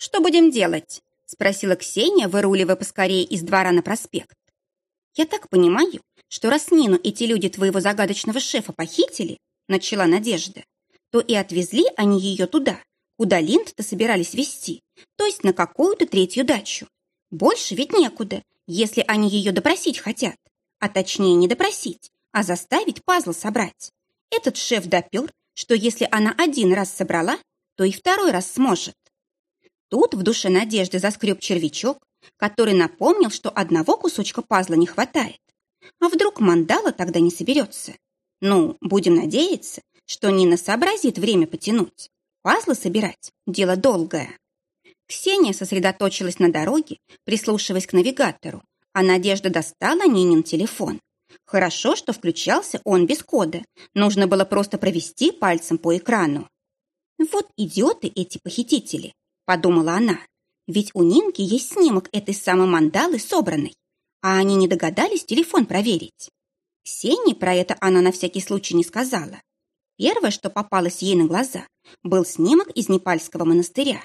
что будем делать?» спросила Ксения, выруливая поскорее из двора на проспект. «Я так понимаю, что раз Нину эти люди твоего загадочного шефа похитили, начала Надежда, то и отвезли они ее туда, куда Линд-то собирались везти, то есть на какую-то третью дачу. Больше ведь некуда, если они ее допросить хотят. А точнее не допросить, а заставить пазл собрать. Этот шеф допер, что если она один раз собрала, то и второй раз сможет. Тут в душе Надежды заскреб червячок, который напомнил, что одного кусочка пазла не хватает. А вдруг мандала тогда не соберется? Ну, будем надеяться, что Нина сообразит время потянуть. Пазлы собирать – дело долгое. Ксения сосредоточилась на дороге, прислушиваясь к навигатору, а Надежда достала Нинин телефон. Хорошо, что включался он без кода. Нужно было просто провести пальцем по экрану. «Вот идиоты эти похитители», — подумала она. «Ведь у Нинки есть снимок этой самой мандалы собранной, а они не догадались телефон проверить». Ксении про это она на всякий случай не сказала. Первое, что попалось ей на глаза, был снимок из Непальского монастыря.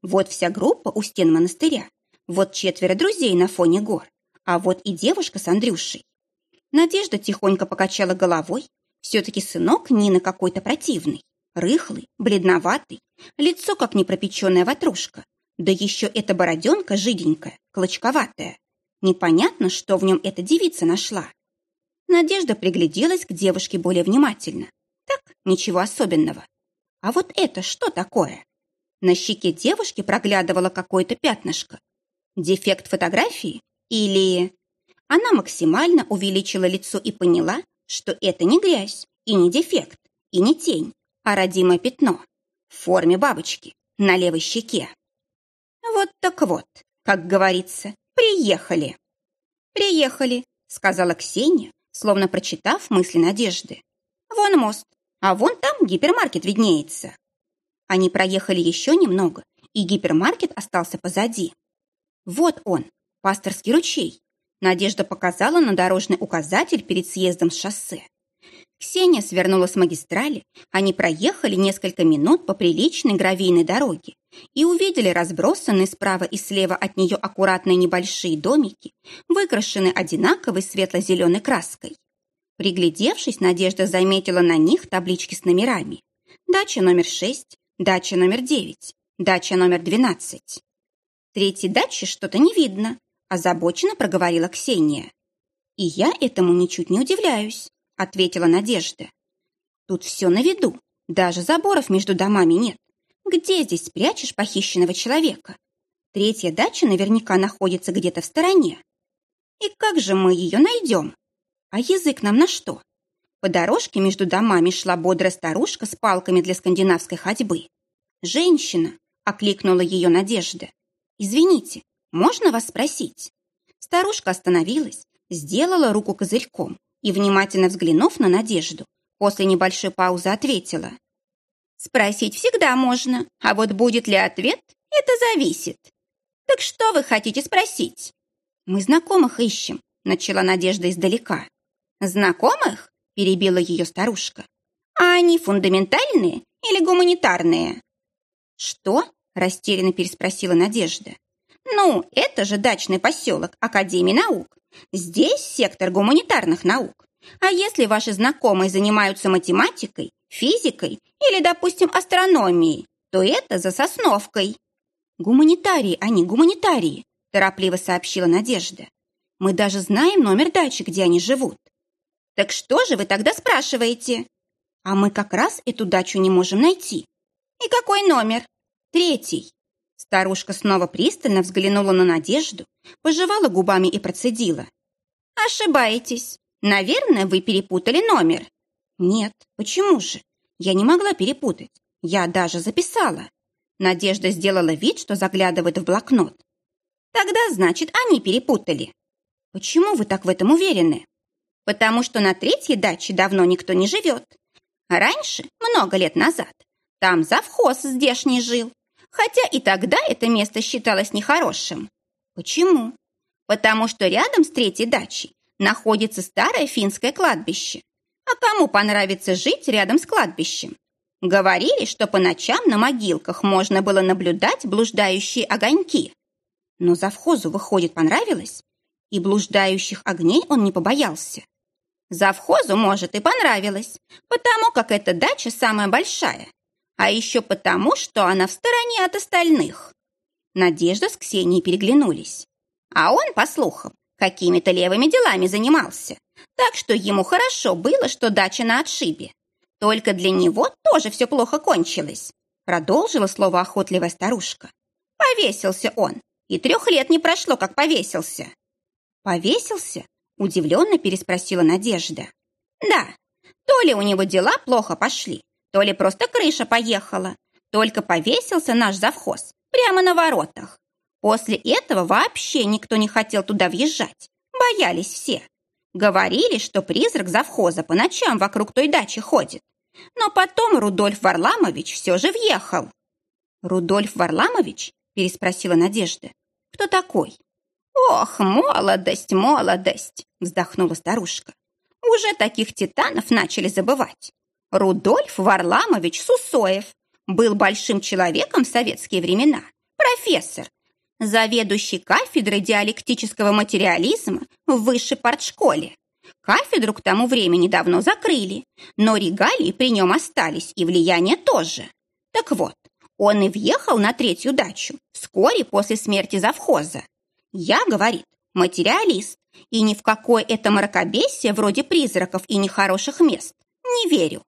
Вот вся группа у стен монастыря, вот четверо друзей на фоне гор, а вот и девушка с Андрюшей. Надежда тихонько покачала головой. Все-таки сынок Нины какой-то противный, рыхлый, бледноватый, лицо как непропеченная ватрушка. Да еще эта бороденка жиденькая, клочковатая. Непонятно, что в нем эта девица нашла. Надежда пригляделась к девушке более внимательно. Так, ничего особенного. А вот это что такое? На щеке девушки проглядывало какое-то пятнышко. Дефект фотографии? Или... Она максимально увеличила лицо и поняла, что это не грязь, и не дефект, и не тень, а родимое пятно в форме бабочки на левой щеке. Вот так вот, как говорится, приехали. Приехали, сказала Ксения, словно прочитав мысли Надежды. Вон мост, а вон там гипермаркет виднеется. Они проехали еще немного, и гипермаркет остался позади. Вот он, пасторский ручей, Надежда показала на дорожный указатель перед съездом с шоссе. Ксения свернула с магистрали, они проехали несколько минут по приличной гравийной дороге и увидели разбросанные справа и слева от нее аккуратные небольшие домики, выкрашенные одинаковой светло-зеленой краской. Приглядевшись, Надежда заметила на них таблички с номерами. Дача номер 6, дача номер 9, дача номер 12. Третьей дачи что-то не видно, озабоченно проговорила Ксения. «И я этому ничуть не удивляюсь», — ответила Надежда. «Тут все на виду, даже заборов между домами нет. Где здесь спрячешь похищенного человека? Третья дача наверняка находится где-то в стороне. И как же мы ее найдем? А язык нам на что?» По дорожке между домами шла бодрая старушка с палками для скандинавской ходьбы. «Женщина!» — окликнула ее Надежда. «Извините, можно вас спросить?» Старушка остановилась, сделала руку козырьком и, внимательно взглянув на Надежду, после небольшой паузы ответила. «Спросить всегда можно, а вот будет ли ответ, это зависит. Так что вы хотите спросить?» «Мы знакомых ищем», — начала Надежда издалека. «Знакомых?» — перебила ее старушка. «А они фундаментальные или гуманитарные?» «Что?» — растерянно переспросила Надежда. Ну, это же дачный поселок Академии наук. Здесь сектор гуманитарных наук. А если ваши знакомые занимаются математикой, физикой или, допустим, астрономией, то это за сосновкой. Гуманитарии, они гуманитарии, торопливо сообщила Надежда. Мы даже знаем номер дачи, где они живут. Так что же вы тогда спрашиваете? А мы как раз эту дачу не можем найти. И какой номер? Третий. Старушка снова пристально взглянула на Надежду, пожевала губами и процедила. «Ошибаетесь. Наверное, вы перепутали номер». «Нет, почему же? Я не могла перепутать. Я даже записала». Надежда сделала вид, что заглядывает в блокнот. «Тогда, значит, они перепутали». «Почему вы так в этом уверены?» «Потому что на третьей даче давно никто не живет. Раньше, много лет назад, там завхоз здешний жил, Хотя и тогда это место считалось нехорошим. Почему? Потому что рядом с третьей дачей находится старое финское кладбище. А кому понравится жить рядом с кладбищем? Говорили, что по ночам на могилках можно было наблюдать блуждающие огоньки. Но завхозу, выходит, понравилось, и блуждающих огней он не побоялся. Завхозу, может, и понравилось, потому как эта дача самая большая, а еще потому, что она в стороне от остальных. Надежда с Ксенией переглянулись. А он, по слухам, какими-то левыми делами занимался, так что ему хорошо было, что дача на отшибе. Только для него тоже все плохо кончилось. Продолжила слово охотливая старушка. Повесился он, и трех лет не прошло, как повесился. Повесился? Удивленно переспросила Надежда. Да, то ли у него дела плохо пошли, то ли просто крыша поехала. Только повесился наш завхоз прямо на воротах. После этого вообще никто не хотел туда въезжать. Боялись все. Говорили, что призрак завхоза по ночам вокруг той дачи ходит. Но потом Рудольф Варламович все же въехал. «Рудольф Варламович?» – переспросила Надежда. «Кто такой?» «Ох, молодость, молодость!» – вздохнула старушка. «Уже таких титанов начали забывать. Рудольф Варламович Сусоев был большим человеком в советские времена, профессор, заведующий кафедрой диалектического материализма в высшей партшколе. Кафедру к тому времени давно закрыли, но регалии при нем остались и влияние тоже. Так вот, он и въехал на третью дачу вскоре после смерти завхоза. Я, говорит, материалист, и ни в какое это мракобесие вроде призраков и нехороших мест не верю.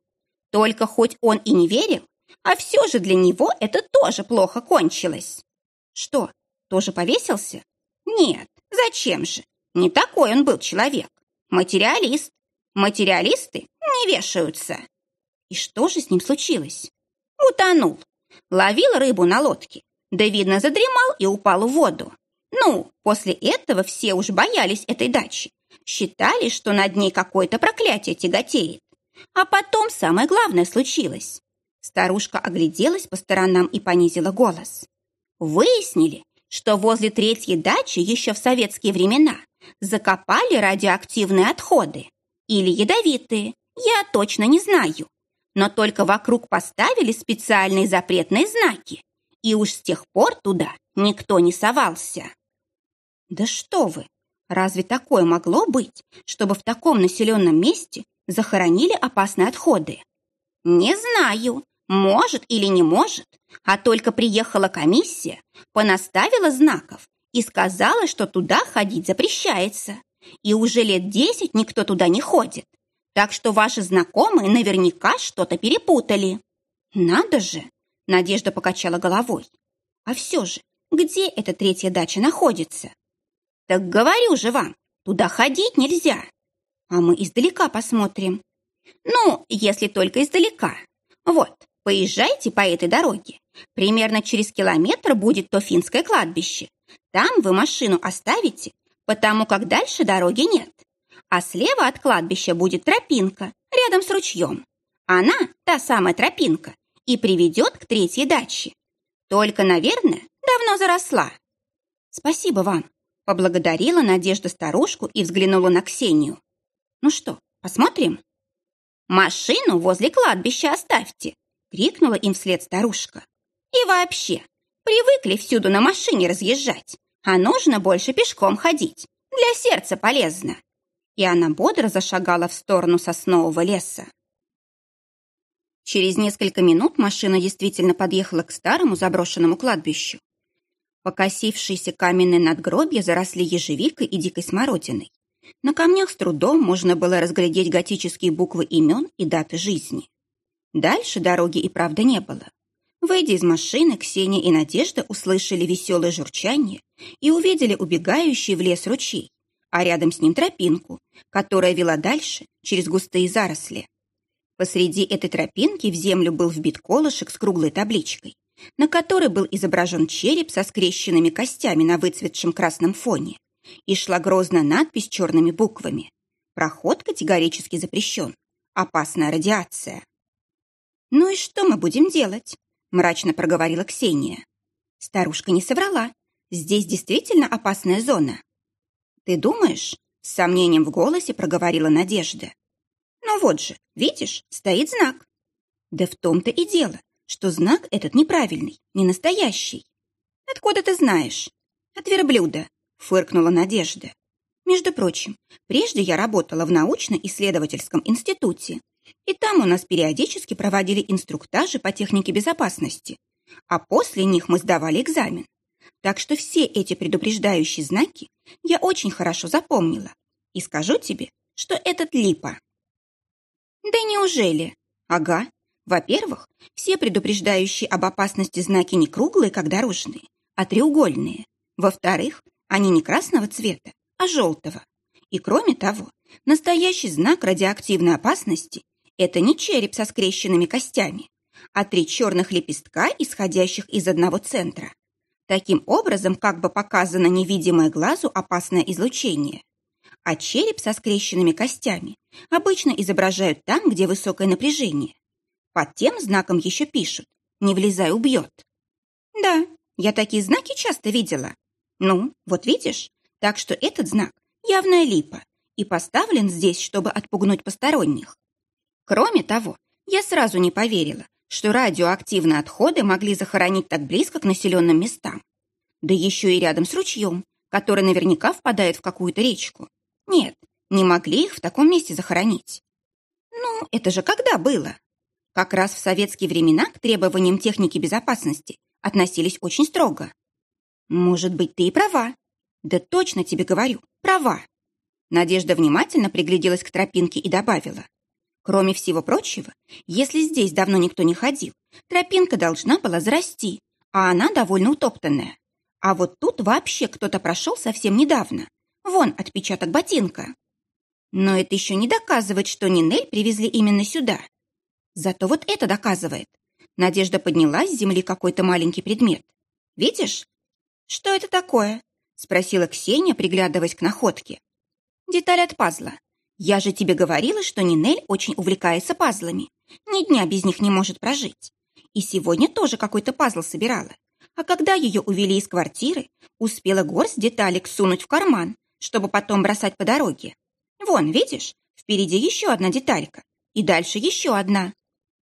Только хоть он и не верил, а все же для него это тоже плохо кончилось. Что, тоже повесился? Нет, зачем же? Не такой он был человек. Материалист. Материалисты не вешаются. И что же с ним случилось? Утонул. Ловил рыбу на лодке. Да, видно, задремал и упал в воду. Ну, после этого все уж боялись этой дачи. Считали, что над ней какое-то проклятие тяготеет. А потом самое главное случилось. Старушка огляделась по сторонам и понизила голос. Выяснили, что возле третьей дачи еще в советские времена закопали радиоактивные отходы или ядовитые, я точно не знаю. Но только вокруг поставили специальные запретные знаки, и уж с тех пор туда никто не совался. Да что вы, разве такое могло быть, чтобы в таком населенном месте захоронили опасные отходы? Не знаю, может или не может, а только приехала комиссия, понаставила знаков и сказала, что туда ходить запрещается. И уже лет десять никто туда не ходит. Так что ваши знакомые наверняка что-то перепутали. Надо же, Надежда покачала головой. А все же, где эта третья дача находится? Так говорю же вам, туда ходить нельзя. А мы издалека посмотрим. Ну, если только издалека. Вот, поезжайте по этой дороге. Примерно через километр будет то финское кладбище. Там вы машину оставите, потому как дальше дороги нет. А слева от кладбища будет тропинка, рядом с ручьем. Она, та самая тропинка, и приведет к третьей даче. Только, наверное, давно заросла. Спасибо вам, поблагодарила Надежда старушку и взглянула на Ксению. Ну что, посмотрим? Машину возле кладбища оставьте, крикнула им вслед старушка. И вообще, привыкли всюду на машине разъезжать, а нужно больше пешком ходить. Для сердца полезно. И она бодро зашагала в сторону соснового леса. Через несколько минут машина действительно подъехала к старому заброшенному кладбищу. Покосившиеся каменные надгробья заросли ежевикой и дикой смородиной. На камнях с трудом можно было разглядеть готические буквы имен и даты жизни. Дальше дороги и правда не было. Выйдя из машины, Ксения и Надежда услышали веселое журчание и увидели убегающий в лес ручей, а рядом с ним тропинку, которая вела дальше через густые заросли. Посреди этой тропинки в землю был вбит колышек с круглой табличкой, на которой был изображен череп со скрещенными костями на выцветшем красном фоне, и шла грозная надпись черными буквами. Проход категорически запрещен. Опасная радиация. «Ну и что мы будем делать?» мрачно проговорила Ксения. Старушка не соврала. Здесь действительно опасная зона. Ты думаешь? С сомнением в голосе проговорила Надежда. Ну вот же, видишь, стоит знак. Да в том-то и дело, что знак этот неправильный, не настоящий. Откуда ты знаешь? От верблюда, фыркнула Надежда. Между прочим, прежде я работала в научно-исследовательском институте, и там у нас периодически проводили инструктажи по технике безопасности, а после них мы сдавали экзамен. Так что все эти предупреждающие знаки я очень хорошо запомнила. И скажу тебе, что этот липа. Да неужели? Ага. Во-первых, все предупреждающие об опасности знаки не круглые, как дорожные, а треугольные. Во-вторых, они не красного цвета, а желтого. И кроме того, настоящий знак радиоактивной опасности – это не череп со скрещенными костями, а три черных лепестка, исходящих из одного центра. Таким образом, как бы показано невидимое глазу опасное излучение. А череп со скрещенными костями обычно изображают там, где высокое напряжение. Под тем знаком еще пишут «Не влезай, убьет». Да, я такие знаки часто видела. Ну, вот видишь, так что этот знак – явная липа и поставлен здесь, чтобы отпугнуть посторонних. Кроме того, я сразу не поверила, что радиоактивные отходы могли захоронить так близко к населенным местам. Да еще и рядом с ручьем, который наверняка впадает в какую-то речку. Нет, не могли их в таком месте захоронить. Ну, это же когда было? Как раз в советские времена к требованиям техники безопасности относились очень строго. Может быть, ты и права. Да точно тебе говорю, права. Надежда внимательно пригляделась к тропинке и добавила. Кроме всего прочего, если здесь давно никто не ходил, тропинка должна была зарасти, а она довольно утоптанная. А вот тут вообще кто-то прошел совсем недавно. Вон отпечаток ботинка. Но это еще не доказывает, что Нинель привезли именно сюда. Зато вот это доказывает. Надежда подняла с земли какой-то маленький предмет. Видишь? Что это такое? Спросила Ксения, приглядываясь к находке. Деталь от пазла. Я же тебе говорила, что Нинель очень увлекается пазлами. Ни дня без них не может прожить. И сегодня тоже какой-то пазл собирала. А когда ее увели из квартиры, успела горсть деталек сунуть в карман, чтобы потом бросать по дороге. Вон, видишь, впереди еще одна деталька. И дальше еще одна.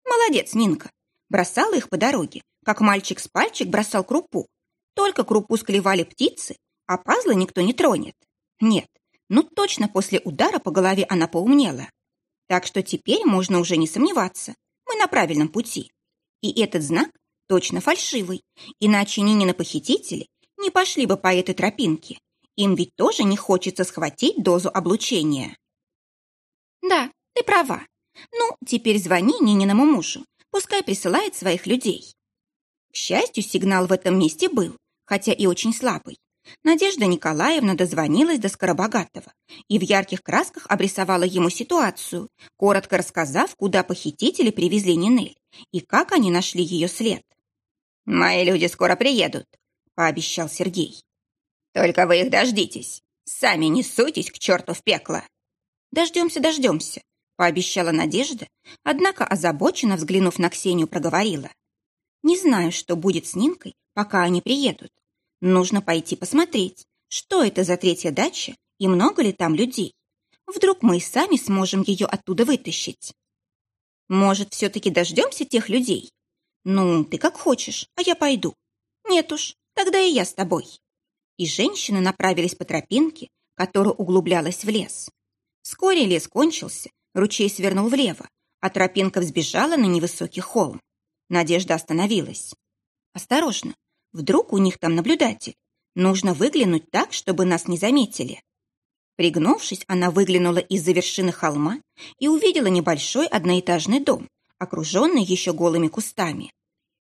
Молодец, Нинка. Бросала их по дороге, как мальчик с пальчик бросал крупу. Только крупу склевали птицы, а пазлы никто не тронет. Нет, но точно после удара по голове она поумнела. Так что теперь можно уже не сомневаться, мы на правильном пути. И этот знак точно фальшивый, иначе Нинина похитители не пошли бы по этой тропинке. Им ведь тоже не хочется схватить дозу облучения. Да, ты права. Ну, теперь звони Нининому мужу, пускай присылает своих людей. К счастью, сигнал в этом месте был, хотя и очень слабый. Надежда Николаевна дозвонилась до Скоробогатого и в ярких красках обрисовала ему ситуацию, коротко рассказав, куда похитители привезли Нинель и как они нашли ее след. «Мои люди скоро приедут», — пообещал Сергей. «Только вы их дождитесь. Сами не суйтесь к черту в пекло». «Дождемся, дождемся», — пообещала Надежда, однако озабоченно взглянув на Ксению, проговорила. «Не знаю, что будет с Нинкой, пока они приедут. Нужно пойти посмотреть, что это за третья дача и много ли там людей. Вдруг мы и сами сможем ее оттуда вытащить. Может, все-таки дождемся тех людей? Ну, ты как хочешь, а я пойду. Нет уж, тогда и я с тобой. И женщины направились по тропинке, которая углублялась в лес. Вскоре лес кончился, ручей свернул влево, а тропинка взбежала на невысокий холм. Надежда остановилась. «Осторожно, Вдруг у них там наблюдатель. Нужно выглянуть так, чтобы нас не заметили. Пригнувшись, она выглянула из-за вершины холма и увидела небольшой одноэтажный дом, окруженный еще голыми кустами.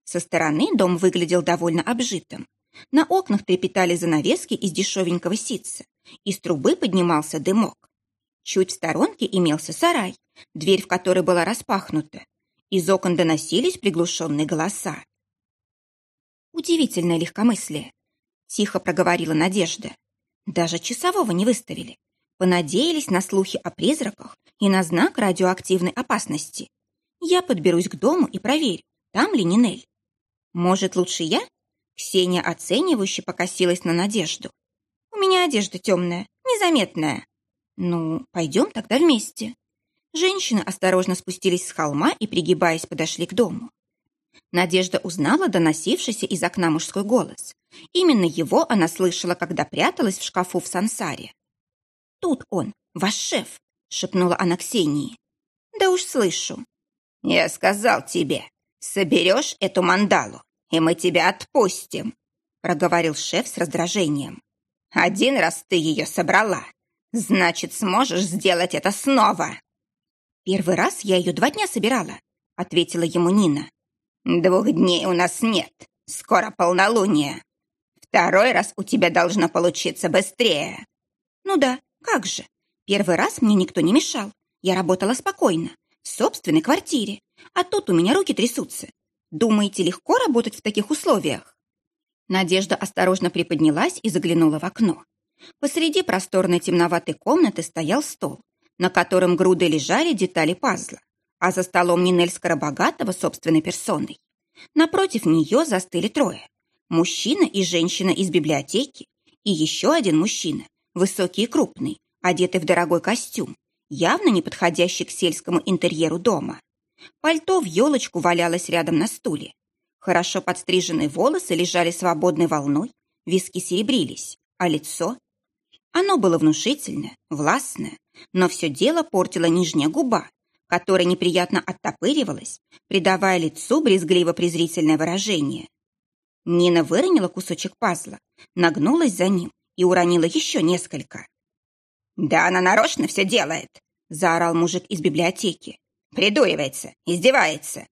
Со стороны дом выглядел довольно обжитым. На окнах трепетали занавески из дешевенького ситца. Из трубы поднимался дымок. Чуть в сторонке имелся сарай, дверь в который была распахнута. Из окон доносились приглушенные голоса. Удивительное легкомыслие. Тихо проговорила Надежда. Даже часового не выставили. Понадеялись на слухи о призраках и на знак радиоактивной опасности. Я подберусь к дому и проверю, там ли Нинель. Может, лучше я? Ксения оценивающе покосилась на Надежду. У меня одежда темная, незаметная. Ну, пойдем тогда вместе. Женщины осторожно спустились с холма и, пригибаясь, подошли к дому. Надежда узнала доносившийся из окна мужской голос. Именно его она слышала, когда пряталась в шкафу в сансаре. «Тут он, ваш шеф», — шепнула она Ксении. «Да уж слышу». «Я сказал тебе, соберешь эту мандалу, и мы тебя отпустим», — проговорил шеф с раздражением. «Один раз ты ее собрала, значит, сможешь сделать это снова». «Первый раз я ее два дня собирала», — ответила ему Нина. «Двух дней у нас нет, скоро полнолуние. Второй раз у тебя должно получиться быстрее». «Ну да, как же. Первый раз мне никто не мешал. Я работала спокойно, в собственной квартире. А тут у меня руки трясутся. Думаете, легко работать в таких условиях?» Надежда осторожно приподнялась и заглянула в окно. Посреди просторной темноватой комнаты стоял стол, на котором груды лежали детали пазла, а за столом Нинель Скоробогатого собственной персоной. Напротив нее застыли трое. Мужчина и женщина из библиотеки и еще один мужчина, высокий и крупный, одетый в дорогой костюм, явно не подходящий к сельскому интерьеру дома. Пальто в елочку валялось рядом на стуле. Хорошо подстриженные волосы лежали свободной волной, виски серебрились, а лицо... Оно было внушительное, властное, но все дело портила нижняя губа, которая неприятно оттопыривалась, придавая лицу брезгливо-презрительное выражение. Нина выронила кусочек пазла, нагнулась за ним и уронила еще несколько. «Да она нарочно все делает!» — заорал мужик из библиотеки. «Придуривается, издевается.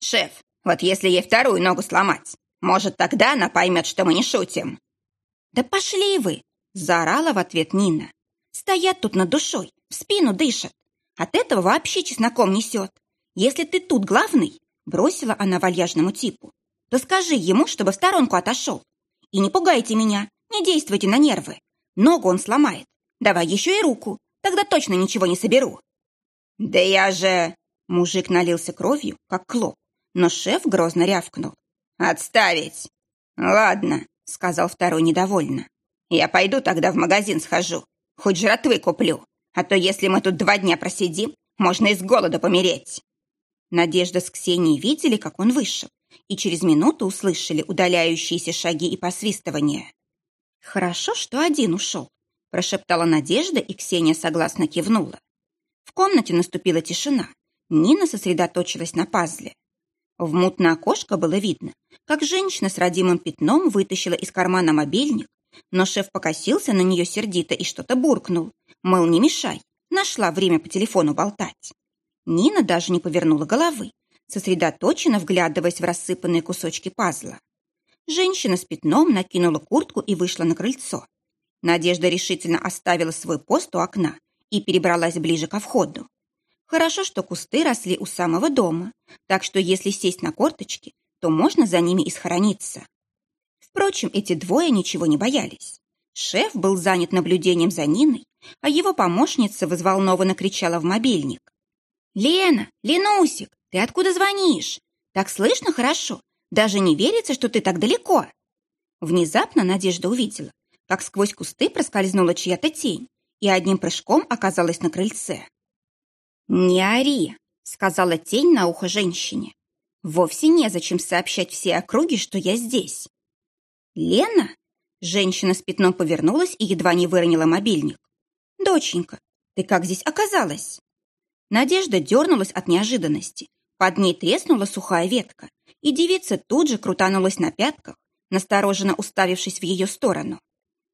Шеф, вот если ей вторую ногу сломать, может, тогда она поймет, что мы не шутим». «Да пошли вы!» — заорала в ответ Нина. «Стоят тут над душой, в спину дышат. От этого вообще чесноком несет. Если ты тут главный, — бросила она вальяжному типу, — то скажи ему, чтобы в сторонку отошел. И не пугайте меня, не действуйте на нервы. Ногу он сломает, Давай еще и руку, тогда точно ничего не соберу». «Да я же...» Мужик налился кровью, как клоп, но шеф грозно рявкнул. «Отставить!» «Ладно», — сказал второй недовольно. «Я пойду тогда в магазин схожу, хоть жратвы куплю, а то если мы тут два дня просидим, можно из голода помереть». Надежда с Ксенией видели, как он вышел, и через минуту услышали удаляющиеся шаги и посвистывания. Хорошо, что один ушел, прошептала Надежда, и Ксения согласно кивнула. В комнате наступила тишина. Нина сосредоточилась на пазле. В мутное окошко было видно, как женщина с родимым пятном вытащила из кармана мобильник, но шеф покосился на нее сердито и что-то буркнул. Мыл, не мешай, нашла время по телефону болтать. Нина даже не повернула головы, сосредоточенно вглядываясь в рассыпанные кусочки пазла. Женщина с пятном накинула куртку и вышла на крыльцо. Надежда решительно оставила свой пост у окна и перебралась ближе ко входу. Хорошо, что кусты росли у самого дома, так что если сесть на корточки, то можно за ними и схорониться. Впрочем, эти двое ничего не боялись. Шеф был занят наблюдением за Ниной, а его помощница взволнованно кричала в мобильник. «Лена! Ленусик! Ты откуда звонишь? Так слышно хорошо. Даже не верится, что ты так далеко!» Внезапно Надежда увидела, как сквозь кусты проскользнула чья-то тень и одним прыжком оказалась на крыльце. «Не ори», — сказала тень на ухо женщине. «Вовсе незачем сообщать все округи, что я здесь». «Лена?» Женщина с пятном повернулась и едва не выронила мобильник. «Доченька, ты как здесь оказалась?» Надежда дернулась от неожиданности. Под ней треснула сухая ветка, и девица тут же крутанулась на пятках, настороженно уставившись в ее сторону.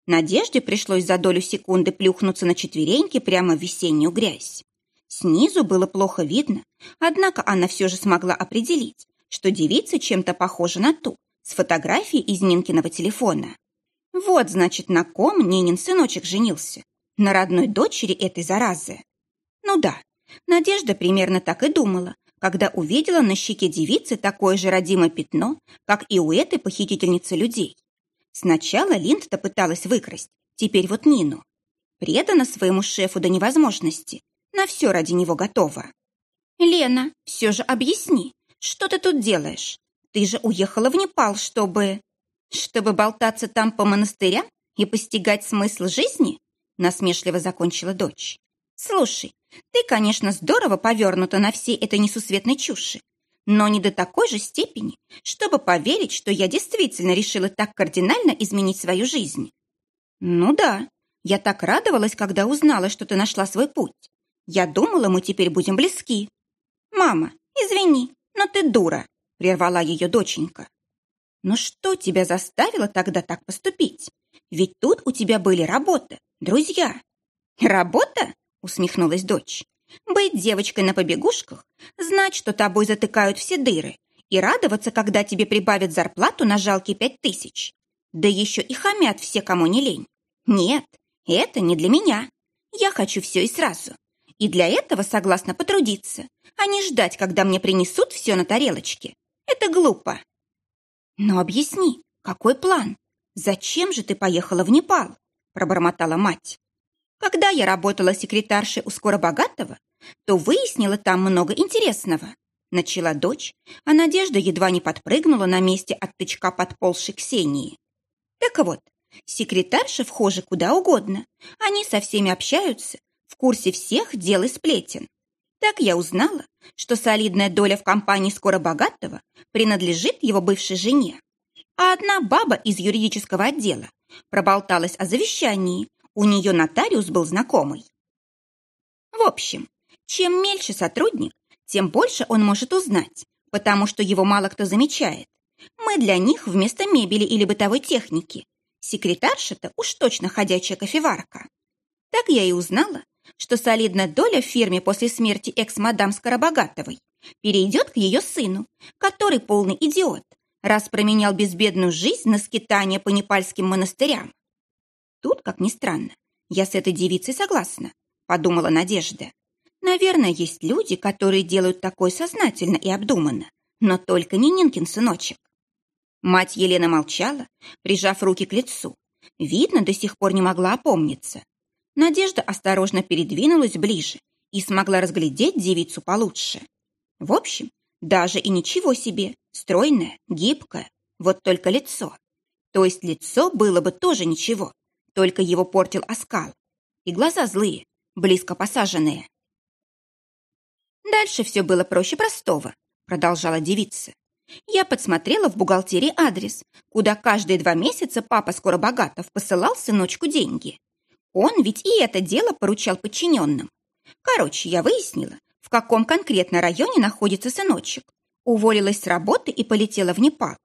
Надежде пришлось за долю секунды плюхнуться на четвереньки прямо в весеннюю грязь. Снизу было плохо видно, однако она все же смогла определить, что девица чем-то похожа на ту, с фотографией из Нинкиного телефона. Вот, значит, на ком Нинин сыночек женился. На родной дочери этой заразы. Ну да, Надежда примерно так и думала, когда увидела на щеке девицы такое же родимое пятно, как и у этой похитительницы людей. Сначала Линд-то пыталась выкрасть, теперь вот Нину. Предана своему шефу до невозможности, на все ради него готова. «Лена, все же объясни, что ты тут делаешь? Ты же уехала в Непал, чтобы... Чтобы болтаться там по монастырям и постигать смысл жизни?» Насмешливо закончила дочь. Слушай, ты, конечно, здорово повернута на всей этой несусветной чуши, но не до такой же степени, чтобы поверить, что я действительно решила так кардинально изменить свою жизнь. Ну да, я так радовалась, когда узнала, что ты нашла свой путь. Я думала, мы теперь будем близки. Мама, извини, но ты дура, прервала ее доченька. Но что тебя заставило тогда так поступить? Ведь тут у тебя были работа, друзья. Работа? Усмехнулась дочь. Быть девочкой на побегушках, знать, что тобой затыкают все дыры, и радоваться, когда тебе прибавят зарплату на жалкие пять тысяч. Да еще и хамят все, кому не лень. Нет, это не для меня. Я хочу все и сразу. И для этого согласна потрудиться, а не ждать, когда мне принесут все на тарелочке. Это глупо. Но объясни, какой план? Зачем же ты поехала в Непал? Пробормотала мать. Когда я работала секретаршей у Скоробогатого, то выяснила там много интересного. Начала дочь, а Надежда едва не подпрыгнула на месте от тычка подползшей Ксении. Так вот, секретарши вхожи куда угодно. Они со всеми общаются, в курсе всех дел и сплетен. Так я узнала, что солидная доля в компании Скоробогатого принадлежит его бывшей жене. А одна баба из юридического отдела проболталась о завещании, у нее нотариус был знакомый. В общем, чем мельче сотрудник, тем больше он может узнать, потому что его мало кто замечает. Мы для них вместо мебели или бытовой техники. Секретарша-то уж точно ходячая кофеварка. Так я и узнала, что солидная доля в фирме после смерти экс-мадам Скоробогатовой перейдет к ее сыну, который полный идиот, раз променял безбедную жизнь на скитание по непальским монастырям. Тут, как ни странно, я с этой девицей согласна, подумала Надежда. Наверное, есть люди, которые делают такое сознательно и обдуманно, но только не Нинкин сыночек. Мать Елена молчала, прижав руки к лицу. Видно, до сих пор не могла опомниться. Надежда осторожно передвинулась ближе и смогла разглядеть девицу получше. В общем, даже и ничего себе, стройное, гибкое, вот только лицо. То есть лицо было бы тоже ничего, только его портил оскал. И глаза злые, близко посаженные. Дальше все было проще простого, продолжала девица. Я подсмотрела в бухгалтерии адрес, куда каждые два месяца папа Скоробогатов посылал сыночку деньги. Он ведь и это дело поручал подчиненным. Короче, я выяснила, в каком конкретно районе находится сыночек. Уволилась с работы и полетела в Непал.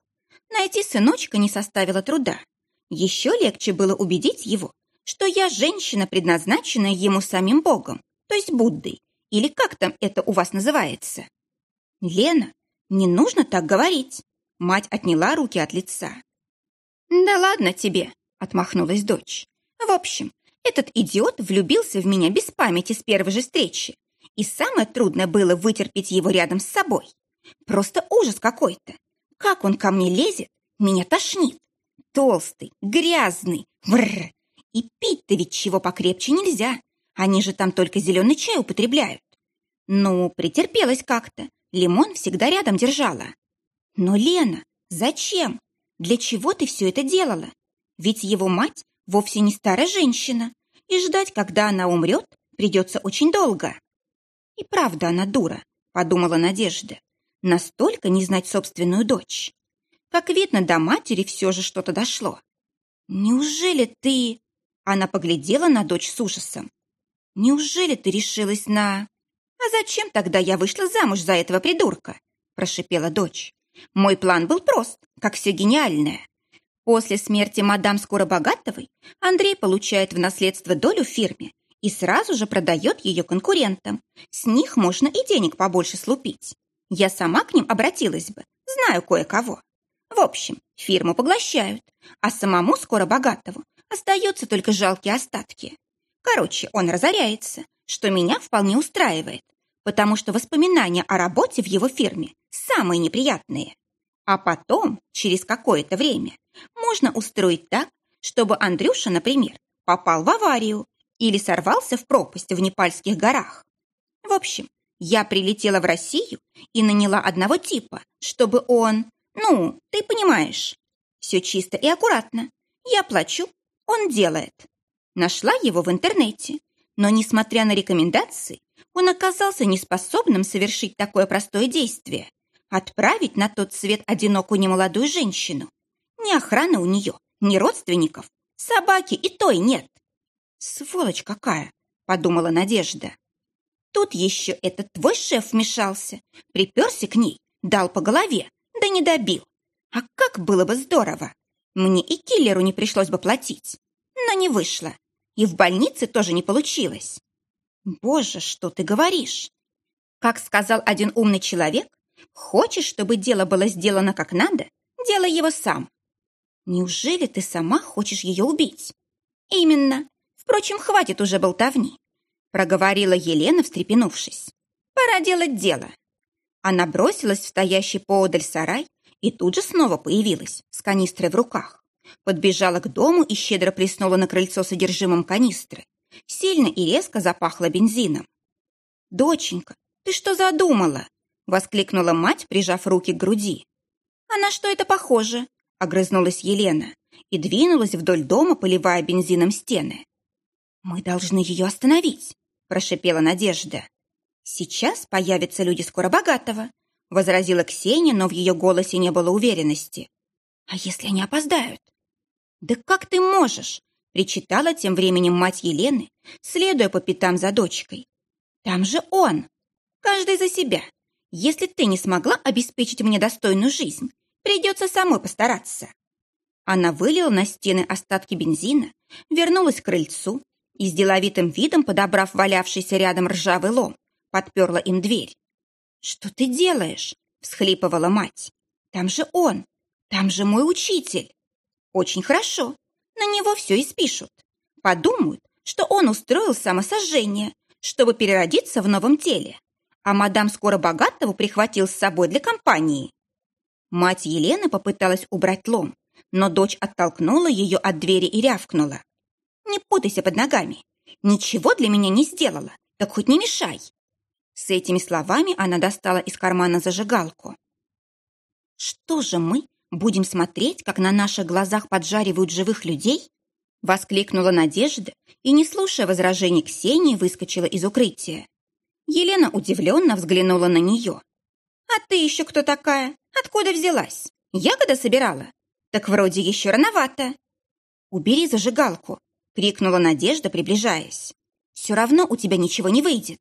Найти сыночка не составило труда. Еще легче было убедить его, что я женщина, предназначенная ему самим Богом, то есть Буддой, или как там это у вас называется. Лена, не нужно так говорить. Мать отняла руки от лица. Да ладно тебе, отмахнулась дочь. В общем, этот идиот влюбился в меня без памяти с первой же встречи. И самое трудное было вытерпеть его рядом с собой. Просто ужас какой-то. Как он ко мне лезет, меня тошнит. Толстый, грязный, врр. И пить-то ведь чего покрепче нельзя. Они же там только зеленый чай употребляют. Ну, претерпелась как-то. Лимон всегда рядом держала. Но, Лена, зачем? Для чего ты все это делала? Ведь его мать вовсе не старая женщина, и ждать, когда она умрет, придется очень долго. И правда она дура, подумала Надежда. Настолько не знать собственную дочь. Как видно, до матери все же что-то дошло. «Неужели ты...» Она поглядела на дочь с ужасом. «Неужели ты решилась на...» «А зачем тогда я вышла замуж за этого придурка?» прошипела дочь. «Мой план был прост, как все гениальное. После смерти мадам Скоробогатовой Андрей получает в наследство долю в фирме и сразу же продает ее конкурентам. С них можно и денег побольше слупить. Я сама к ним обратилась бы, знаю кое-кого. В общем, фирму поглощают, а самому скоро богатому остаются только жалкие остатки. Короче, он разоряется, что меня вполне устраивает, потому что воспоминания о работе в его фирме самые неприятные. А потом, через какое-то время, можно устроить так, чтобы Андрюша, например, попал в аварию или сорвался в пропасть в Непальских горах. В общем, я прилетела в Россию и наняла одного типа, чтобы он... Ну, ты понимаешь. Все чисто и аккуратно. Я плачу, он делает. Нашла его в интернете. Но, несмотря на рекомендации, он оказался неспособным совершить такое простое действие – отправить на тот свет одинокую немолодую женщину. Ни охраны у нее, ни родственников, собаки и той нет. «Сволочь какая!» – подумала Надежда. Тут еще этот твой шеф вмешался, приперся к ней, дал по голове, да не добил. А как было бы здорово! Мне и киллеру не пришлось бы платить. Но не вышло. И в больнице тоже не получилось. Боже, что ты говоришь? Как сказал один умный человек, хочешь, чтобы дело было сделано как надо, делай его сам. Неужели ты сама хочешь ее убить? Именно. Впрочем, хватит уже болтовни. Проговорила Елена, встрепенувшись. Пора делать дело. Она бросилась в стоящий поодаль сарай и тут же снова появилась с канистрой в руках. Подбежала к дому и щедро плеснула на крыльцо содержимым канистры. Сильно и резко запахло бензином. «Доченька, ты что задумала?» — воскликнула мать, прижав руки к груди. «А на что это похоже?» — огрызнулась Елена и двинулась вдоль дома, поливая бензином стены. «Мы должны ее остановить», — прошипела Надежда. «Сейчас появятся люди скоро богатого», — возразила Ксения, но в ее голосе не было уверенности. «А если они опоздают?» «Да как ты можешь?» — причитала тем временем мать Елены, следуя по пятам за дочкой. «Там же он! Каждый за себя. Если ты не смогла обеспечить мне достойную жизнь, придется самой постараться». Она вылила на стены остатки бензина, вернулась к крыльцу и с деловитым видом, подобрав валявшийся рядом ржавый лом, подперла им дверь. «Что ты делаешь?» — всхлипывала мать. «Там же он! Там же мой учитель!» Очень хорошо. На него все и спишут. Подумают, что он устроил самосожжение, чтобы переродиться в новом теле. А мадам скоро богатого прихватил с собой для компании. Мать Елены попыталась убрать лом, но дочь оттолкнула ее от двери и рявкнула. «Не путайся под ногами. Ничего для меня не сделала, так хоть не мешай». С этими словами она достала из кармана зажигалку. «Что же мы Будем смотреть, как на наших глазах поджаривают живых людей?» Воскликнула Надежда и, не слушая возражений Ксении, выскочила из укрытия. Елена удивленно взглянула на нее. «А ты еще кто такая? Откуда взялась? Ягода собирала? Так вроде еще рановато». «Убери зажигалку!» — крикнула Надежда, приближаясь. «Все равно у тебя ничего не выйдет».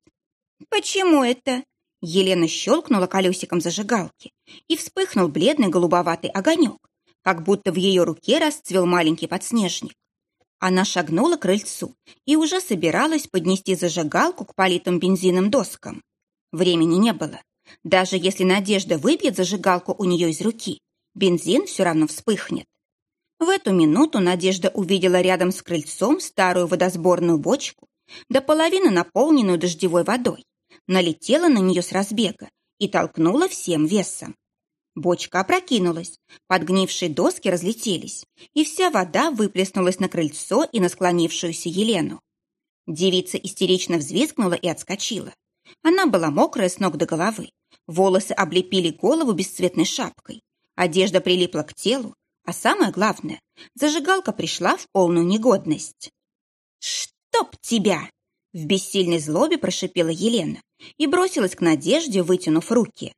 «Почему это?» Елена щелкнула колесиком зажигалки, и вспыхнул бледный голубоватый огонек, как будто в ее руке расцвел маленький подснежник. Она шагнула к крыльцу и уже собиралась поднести зажигалку к политым бензином доскам. Времени не было. Даже если Надежда выбьет зажигалку у нее из руки, бензин все равно вспыхнет. В эту минуту Надежда увидела рядом с крыльцом старую водосборную бочку, до половины наполненную дождевой водой налетела на нее с разбега и толкнула всем весом. Бочка опрокинулась, подгнившие доски разлетелись, и вся вода выплеснулась на крыльцо и на склонившуюся Елену. Девица истерично взвизгнула и отскочила. Она была мокрая с ног до головы, волосы облепили голову бесцветной шапкой, одежда прилипла к телу, а самое главное, зажигалка пришла в полную негодность. «Чтоб тебя!» В бессильной злобе прошипела Елена и бросилась к Надежде, вытянув руки.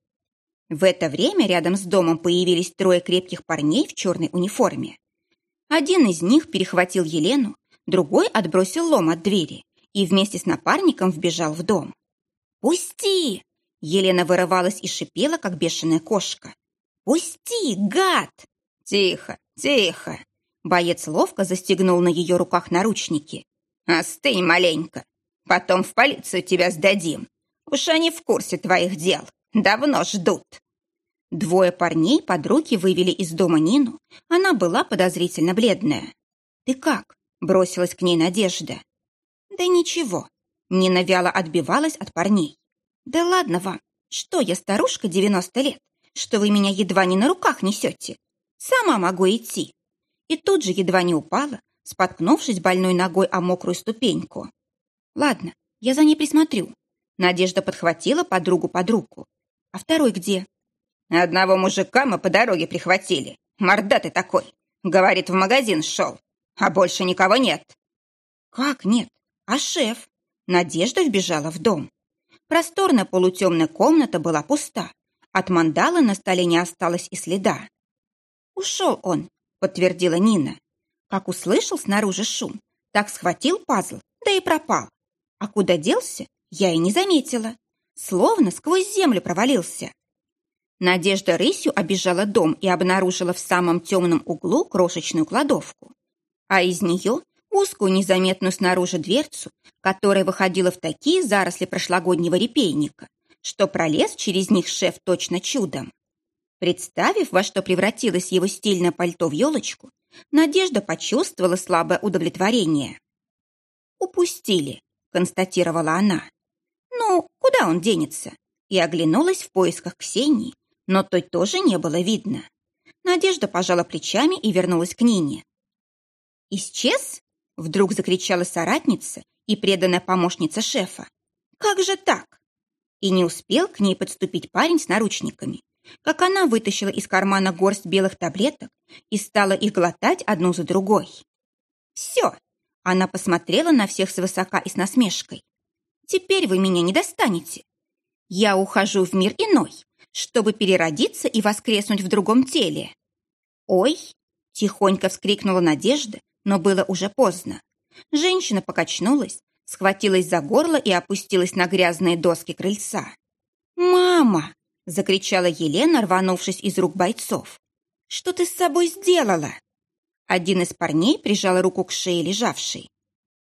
В это время рядом с домом появились трое крепких парней в черной униформе. Один из них перехватил Елену, другой отбросил лом от двери и вместе с напарником вбежал в дом. «Пусти!» Елена вырывалась и шипела, как бешеная кошка. «Пусти, гад!» «Тихо, тихо!» Боец ловко застегнул на ее руках наручники. «Остынь маленько, Потом в полицию тебя сдадим. Уж они в курсе твоих дел. Давно ждут». Двое парней под руки вывели из дома Нину. Она была подозрительно бледная. «Ты как?» — бросилась к ней Надежда. «Да ничего». Нина вяло отбивалась от парней. «Да ладно вам. Что я, старушка, 90 лет, что вы меня едва не на руках несете? Сама могу идти». И тут же едва не упала, споткнувшись больной ногой о мокрую ступеньку. Ладно, я за ней присмотрю. Надежда подхватила подругу под руку. А второй где? Одного мужика мы по дороге прихватили. Мордатый такой. Говорит, в магазин шел. А больше никого нет. Как нет? А шеф? Надежда вбежала в дом. Просторная полутемная комната была пуста. От мандалы на столе не осталось и следа. «Ушел он», — подтвердила Нина. Как услышал снаружи шум, так схватил пазл, да и пропал. А куда делся, я и не заметила. Словно сквозь землю провалился. Надежда рысью обижала дом и обнаружила в самом темном углу крошечную кладовку. А из нее узкую незаметную снаружи дверцу, которая выходила в такие заросли прошлогоднего репейника, что пролез через них шеф точно чудом. Представив, во что превратилось его стильное пальто в елочку, Надежда почувствовала слабое удовлетворение. «Упустили», — констатировала она. «Ну, куда он денется?» И оглянулась в поисках Ксении, но той тоже не было видно. Надежда пожала плечами и вернулась к Нине. «Исчез?» — вдруг закричала соратница и преданная помощница шефа. «Как же так?» И не успел к ней подступить парень с наручниками, как она вытащила из кармана горсть белых таблеток и стала их глотать одну за другой. «Все!» — она посмотрела на всех свысока и с насмешкой. «Теперь вы меня не достанете. Я ухожу в мир иной, чтобы переродиться и воскреснуть в другом теле». «Ой!» — тихонько вскрикнула Надежда, но было уже поздно. Женщина покачнулась, схватилась за горло и опустилась на грязные доски крыльца. «Мама!» — закричала Елена, рванувшись из рук бойцов. «Что ты с собой сделала?» Один из парней прижал руку к шее лежавшей.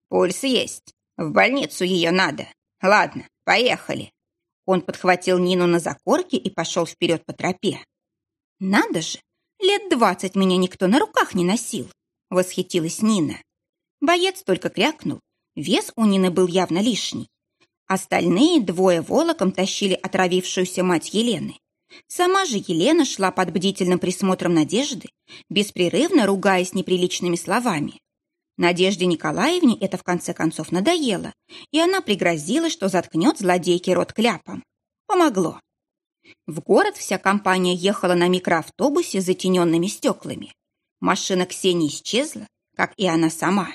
«Пульс есть. В больницу ее надо. Ладно, поехали». Он подхватил Нину на закорке и пошел вперед по тропе. «Надо же! Лет двадцать меня никто на руках не носил!» — восхитилась Нина. Боец только крякнул. Вес у Нины был явно лишний. Остальные двое волоком тащили отравившуюся мать Елены. Сама же Елена шла под бдительным присмотром Надежды, беспрерывно ругаясь неприличными словами. Надежде Николаевне это в конце концов надоело, и она пригрозила, что заткнет злодейке рот кляпом. Помогло. В город вся компания ехала на микроавтобусе с затененными стеклами. Машина Ксении исчезла, как и она сама.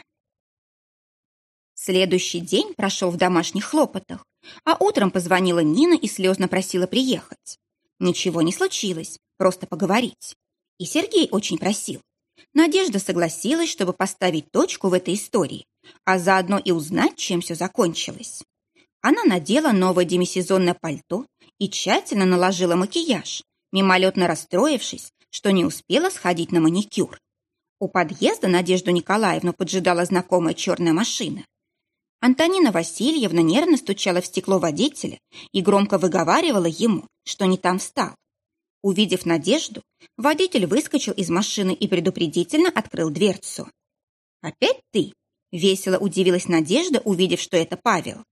Следующий день прошел в домашних хлопотах, а утром позвонила Нина и слезно просила приехать. Ничего не случилось, просто поговорить. И Сергей очень просил. Надежда согласилась, чтобы поставить точку в этой истории, а заодно и узнать, чем все закончилось. Она надела новое демисезонное пальто и тщательно наложила макияж, мимолетно расстроившись, что не успела сходить на маникюр. У подъезда Надежду Николаевну поджидала знакомая черная машина. Антонина Васильевна нервно стучала в стекло водителя и громко выговаривала ему, что не там встал. Увидев Надежду, водитель выскочил из машины и предупредительно открыл дверцу. «Опять ты?» — весело удивилась Надежда, увидев, что это Павел.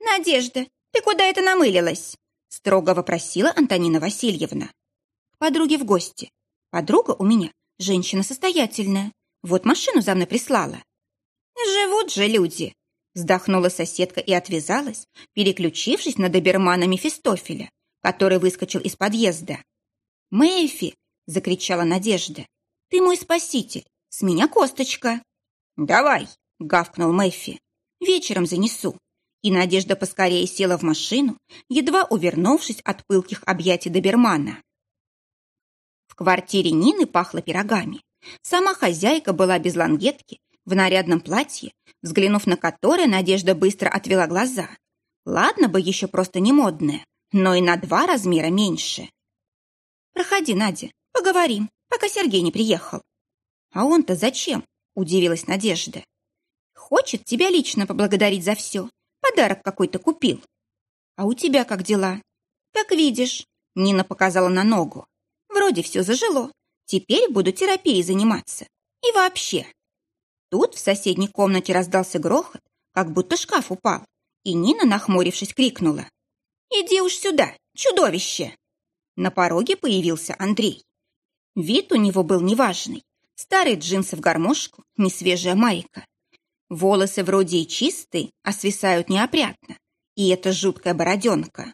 «Надежда, ты куда это намылилась?» — строго вопросила Антонина Васильевна. «К подруге в гости. Подруга у меня женщина состоятельная. Вот машину за мной прислала». «Живут же люди!» Вздохнула соседка и отвязалась, переключившись на добермана Мефистофеля, который выскочил из подъезда. «Мэйфи!» — закричала Надежда. «Ты мой спаситель! С меня косточка!» «Давай!» — гавкнул Мэйфи. «Вечером занесу». И Надежда поскорее села в машину, едва увернувшись от пылких объятий добермана. В квартире Нины пахло пирогами. Сама хозяйка была без лангетки в нарядном платье, взглянув на которое, Надежда быстро отвела глаза. Ладно бы еще просто не модное, но и на два размера меньше. «Проходи, Надя, поговорим, пока Сергей не приехал». «А он-то зачем?» – удивилась Надежда. «Хочет тебя лично поблагодарить за все. Подарок какой-то купил». «А у тебя как дела?» «Как видишь», – Нина показала на ногу. «Вроде все зажило. Теперь буду терапией заниматься. И вообще, Тут в соседней комнате раздался грохот, как будто шкаф упал, и Нина, нахмурившись, крикнула. «Иди уж сюда, чудовище!» На пороге появился Андрей. Вид у него был неважный. Старые джинсы в гармошку, несвежая майка. Волосы вроде и чистые, а свисают неопрятно. И это жуткая бороденка.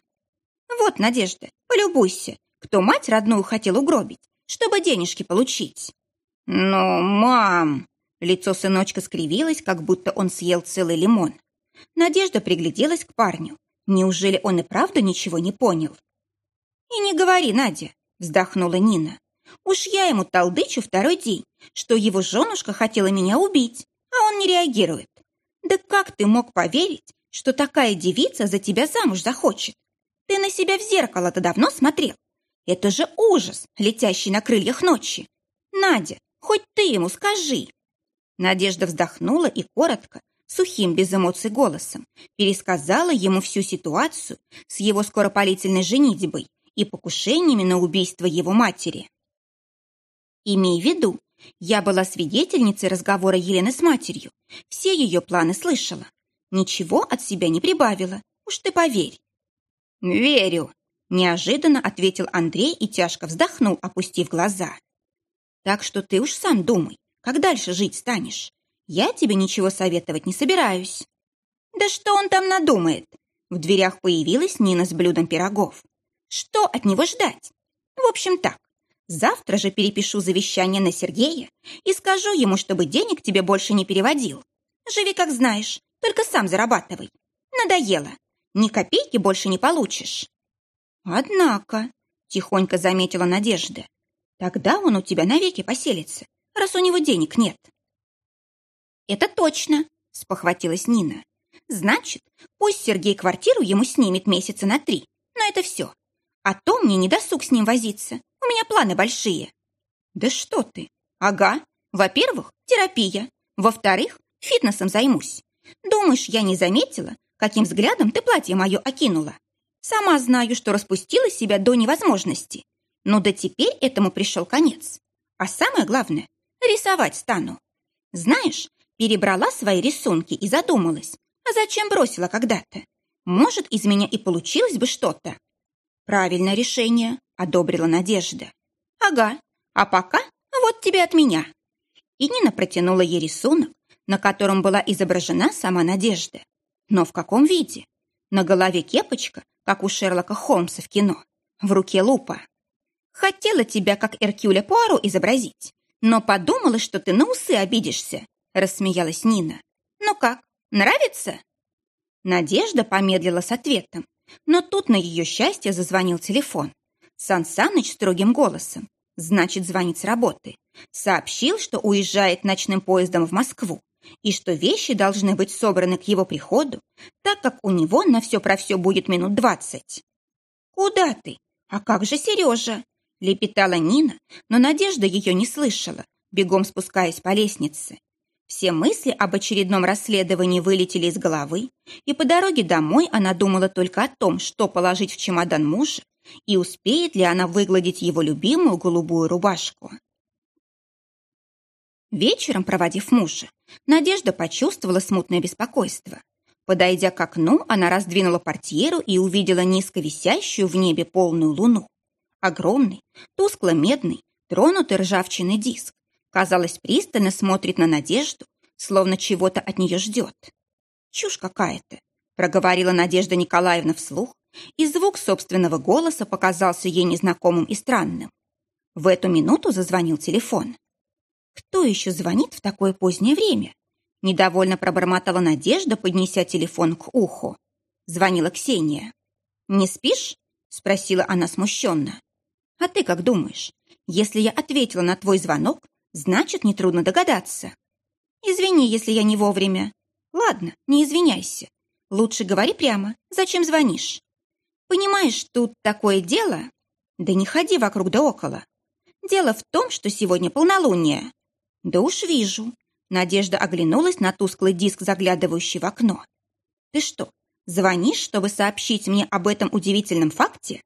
Вот, Надежда, полюбуйся, кто мать родную хотел угробить, чтобы денежки получить. «Но, мам!» Лицо сыночка скривилось, как будто он съел целый лимон. Надежда пригляделась к парню. Неужели он и правда ничего не понял? «И не говори, Надя», — вздохнула Нина. «Уж я ему толдычу второй день, что его женушка хотела меня убить, а он не реагирует. Да как ты мог поверить, что такая девица за тебя замуж захочет? Ты на себя в зеркало-то давно смотрел? Это же ужас, летящий на крыльях ночи. Надя, хоть ты ему скажи. Надежда вздохнула и коротко, сухим, без эмоций голосом, пересказала ему всю ситуацию с его скоропалительной женитьбой и покушениями на убийство его матери. Имей в виду, я была свидетельницей разговора Елены с матерью, все ее планы слышала. Ничего от себя не прибавила, уж ты поверь. «Верю», – неожиданно ответил Андрей и тяжко вздохнул, опустив глаза. «Так что ты уж сам думай, как дальше жить станешь. Я тебе ничего советовать не собираюсь». «Да что он там надумает?» В дверях появилась Нина с блюдом пирогов. «Что от него ждать? В общем так, завтра же перепишу завещание на Сергея и скажу ему, чтобы денег тебе больше не переводил. Живи как знаешь, только сам зарабатывай. Надоело. Ни копейки больше не получишь». «Однако», — тихонько заметила Надежда, «тогда он у тебя навеки поселится, раз у него денег нет». «Это точно», — спохватилась Нина. «Значит, пусть Сергей квартиру ему снимет месяца на три, но это все. А то мне не досуг с ним возиться, у меня планы большие». «Да что ты? Ага. Во-первых, терапия. Во-вторых, фитнесом займусь. Думаешь, я не заметила, каким взглядом ты платье мое окинула? Сама знаю, что распустила себя до невозможности. Но да теперь этому пришел конец. А самое главное, рисовать стану. Знаешь, перебрала свои рисунки и задумалась, а зачем бросила когда-то? Может, из меня и получилось бы что-то. Правильное решение, одобрила Надежда. Ага, а пока вот тебе от меня. И Нина протянула ей рисунок, на котором была изображена сама Надежда. Но в каком виде? На голове кепочка, как у Шерлока Холмса в кино. В руке лупа. Хотела тебя, как Эркюля Пуаро, изобразить, но подумала, что ты на усы обидишься, рассмеялась Нина. Ну как, нравится? Надежда помедлила с ответом, но тут на ее счастье зазвонил телефон. Сан Саныч строгим голосом, значит, звонит с работы, сообщил, что уезжает ночным поездом в Москву и что вещи должны быть собраны к его приходу, так как у него на все про все будет минут двадцать. «Куда ты? А как же Сережа?» – лепетала Нина, но Надежда ее не слышала, бегом спускаясь по лестнице. Все мысли об очередном расследовании вылетели из головы, и по дороге домой она думала только о том, что положить в чемодан мужа и успеет ли она выгладить его любимую голубую рубашку. Вечером, проводив мужа, Надежда почувствовала смутное беспокойство. Подойдя к окну, она раздвинула портьеру и увидела низко висящую в небе полную луну. Огромный, тускло-медный, тронутый ржавчиной диск. Казалось, пристально смотрит на Надежду, словно чего-то от нее ждет. «Чушь какая-то», — проговорила Надежда Николаевна вслух, и звук собственного голоса показался ей незнакомым и странным. В эту минуту зазвонил телефон. Кто еще звонит в такое позднее время? Недовольно пробормотала Надежда, поднеся телефон к уху. Звонила Ксения. «Не спишь?» – спросила она смущенно. «А ты как думаешь? Если я ответила на твой звонок, значит, нетрудно догадаться. Извини, если я не вовремя. Ладно, не извиняйся. Лучше говори прямо, зачем звонишь? Понимаешь, тут такое дело... Да не ходи вокруг да около. Дело в том, что сегодня полнолуние. «Да уж вижу». Надежда оглянулась на тусклый диск, заглядывающий в окно. «Ты что, звонишь, чтобы сообщить мне об этом удивительном факте?»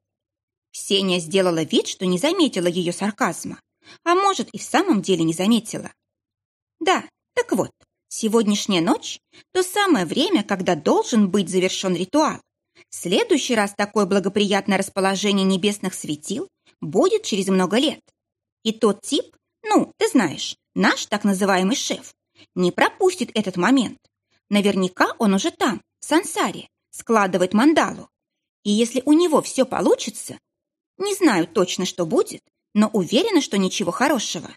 Ксения сделала вид, что не заметила ее сарказма, а может и в самом деле не заметила. «Да, так вот, сегодняшняя ночь – то самое время, когда должен быть завершен ритуал. В следующий раз такое благоприятное расположение небесных светил будет через много лет. И тот тип, ну, ты знаешь, наш так называемый шеф, не пропустит этот момент. Наверняка он уже там, в сансаре, складывает мандалу. И если у него все получится, не знаю точно, что будет, но уверена, что ничего хорошего.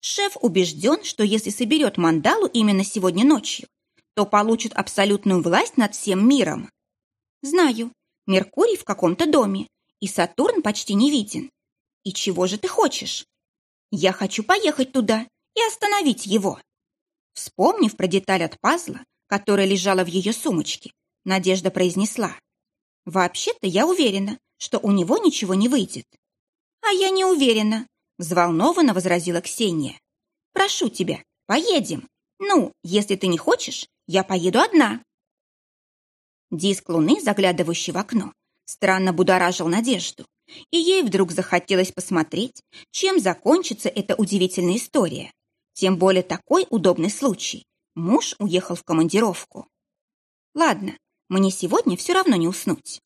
Шеф убежден, что если соберет мандалу именно сегодня ночью, то получат абсолютную власть над всем миром. Знаю, Меркурий в каком-то доме, и Сатурн почти не виден. И чего же ты хочешь? Я хочу поехать туда и остановить его. Вспомнив про деталь от пазла, которая лежала в ее сумочке, Надежда произнесла. «Вообще-то я уверена, что у него ничего не выйдет». «А я не уверена», — взволнованно возразила Ксения. «Прошу тебя, поедем. Ну, если ты не хочешь, я поеду одна». Диск луны, заглядывающий в окно, странно будоражил Надежду, и ей вдруг захотелось посмотреть, чем закончится эта удивительная история. Тем более такой удобный случай. Муж уехал в командировку. Ладно, мне сегодня все равно не уснуть.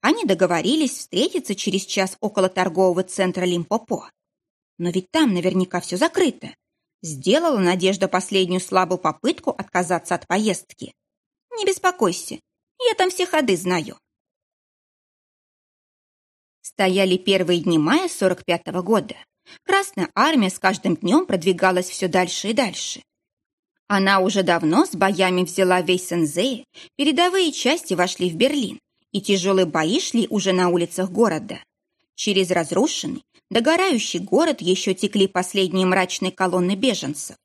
Они договорились встретиться через час около торгового центра Лимпопо. Но ведь там наверняка все закрыто. Сделала Надежда последнюю слабую попытку отказаться от поездки. Не беспокойся, я там все ходы знаю. Стояли первые дни мая 45-го года. Красная армия с каждым днем продвигалась все дальше и дальше. Она уже давно с боями взяла весь Сензей, передовые части вошли в Берлин, и тяжелые бои шли уже на улицах города. Через разрушенный, догорающий город еще текли последние мрачные колонны беженцев.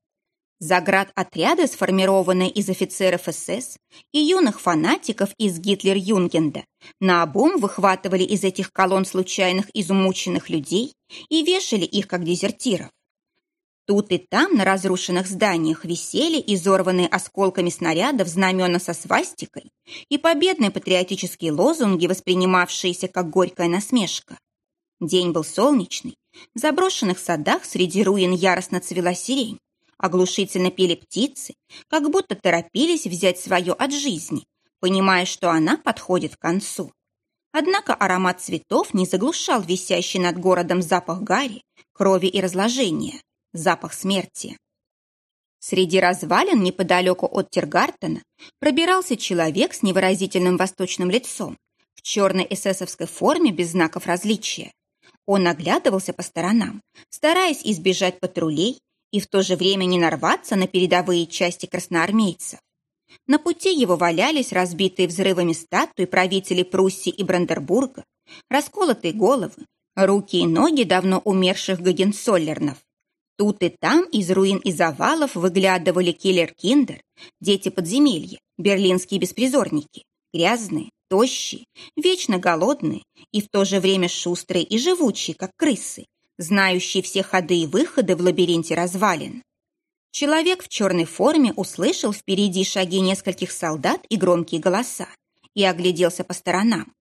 Заградотряды, сформированные из офицеров СС и юных фанатиков из Гитлерюгенда, наобум выхватывали из этих колонн случайных измученных людей и вешали их как дезертиров. Тут и там на разрушенных зданиях висели изорванные осколками снарядов знамена со свастикой и победные патриотические лозунги, воспринимавшиеся как горькая насмешка. День был солнечный, в заброшенных садах среди руин яростно цвела сирень, Оглушительно пели птицы, как будто торопились взять свое от жизни, понимая, что она подходит к концу. Однако аромат цветов не заглушал висящий над городом запах гари, крови и разложения, запах смерти. Среди развалин неподалеку от Тиргартена пробирался человек с невыразительным восточным лицом, в черной эсэсовской форме без знаков различия. Он оглядывался по сторонам, стараясь избежать патрулей и в то же время не нарваться на передовые части красноармейцев. На пути его валялись разбитые взрывами статуи правителей Пруссии и Бранденбурга, расколотые головы, руки и ноги давно умерших Гогенцоллернов. Тут и там из руин и завалов выглядывали Kellerkinder, дети подземелья, берлинские беспризорники, грязные, тощие, вечно голодные и в то же время шустрые и живучие, как крысы, знающий все ходы и выходы в лабиринте развалин. Человек в черной форме услышал впереди шаги нескольких солдат и громкие голоса и огляделся по сторонам.